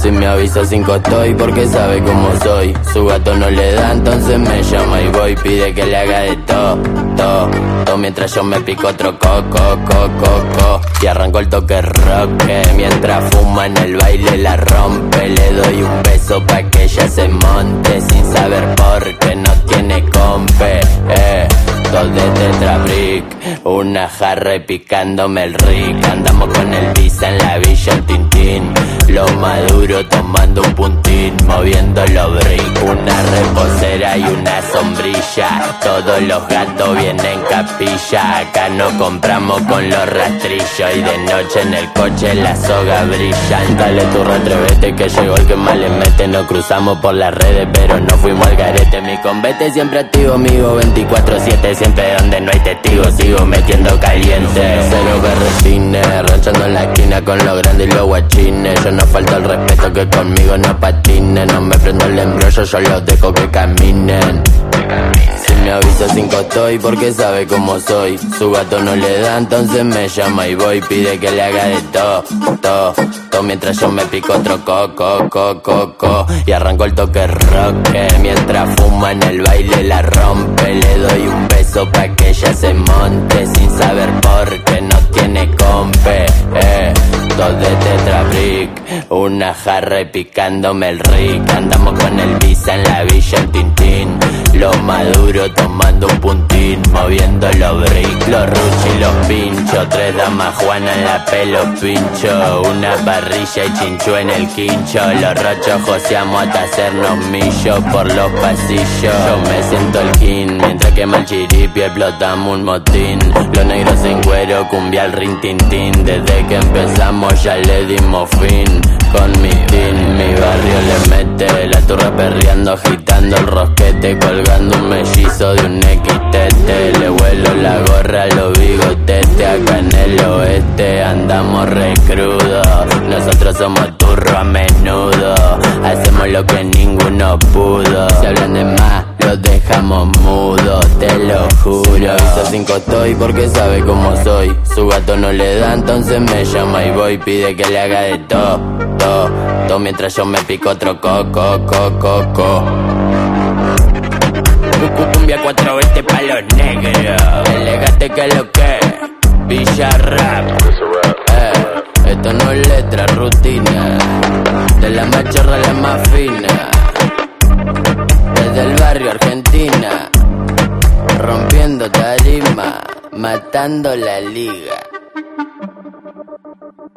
Si me avisa cinco estoy porque sabe cómo soy. Su gato no le da, entonces me llama y voy. Pide que le haga de todo, todo, todo. Mientras yo me pico otro coco, coco, coco. Y arranco el toque rock. Mientras fuma en el baile la rompe. Le doy un beso pa' que ella se monte. Sin saber por qué no tiene compe. Eh de tetrabrick Una jarra picándome el rick Andamos con el visa en la tomando un puntín Moviendo los brick Una reposera y una sombrilla. Todos los gatos vienen capilla. Acá no compramos con los rastrillos. Y de noche en el coche la soga brilla. Dale tu retrevete que llegó el que más le mete. Nos cruzamos por las redes pero no fuimos al garete. Mi convete siempre activo, amigo 24-7 Siempre donde no hay testigos. Sigo metiendo caliente ranchando en la esquina con los grandes y los guachines. Yo no falta el respeto que conmigo no patinen No me prendo el embrollo, yo los dejo que caminen. Si me avisa cinco estoy porque sabe cómo soy. Su gato no le da entonces me llama y voy. Pide que le haga de todo, todo, todo Mientras yo me pico otro coco, coco, coco Y arranco el toque rock Mientras fuma en el baile la rompe. Le doy un beso pa' que ella se monte Una jarra y picándome el rick. Andamos con el visa en la villa el tintín. Lo maduro tomando un puntín Moviendo los brick, los ruch y los pinchos Tres damas Juana en la pelo pincho Una parrilla y chincho en el quincho Los rochos joseamos hasta hacernos millos por los pasillos. Yo me siento el king Mientras quema el chiripi explotamos un motín. Los negros en cuero, cumbia al rin tin tin. Desde que empezamos ya le dimos fin Con mi team, mi barrio le mete La turra perreando, agitando el rosquete Colgando un mellizo de un equitete Le vuelo la gorra los bigotetes Acá en el oeste andamos re crudo Nosotros somos turro a menudo Hacemos lo que ninguno pudo Si hablan de más los dejamos mudos, te lo juro. Avisa cinco estoy porque sabe cómo soy. Su gato no le da, entonces me llama y voy. Pide que le haga de todo, todo, todo. Mientras yo me pico otro coco, coco, coco. Cumbia 420 pa' los negros. Elegante que lo que, Villa Rap. Eh, esto no es letra, rutina. De la más chorra la más fina. Desde el barrio Argentina. Rompiendo tarima, matando la liga.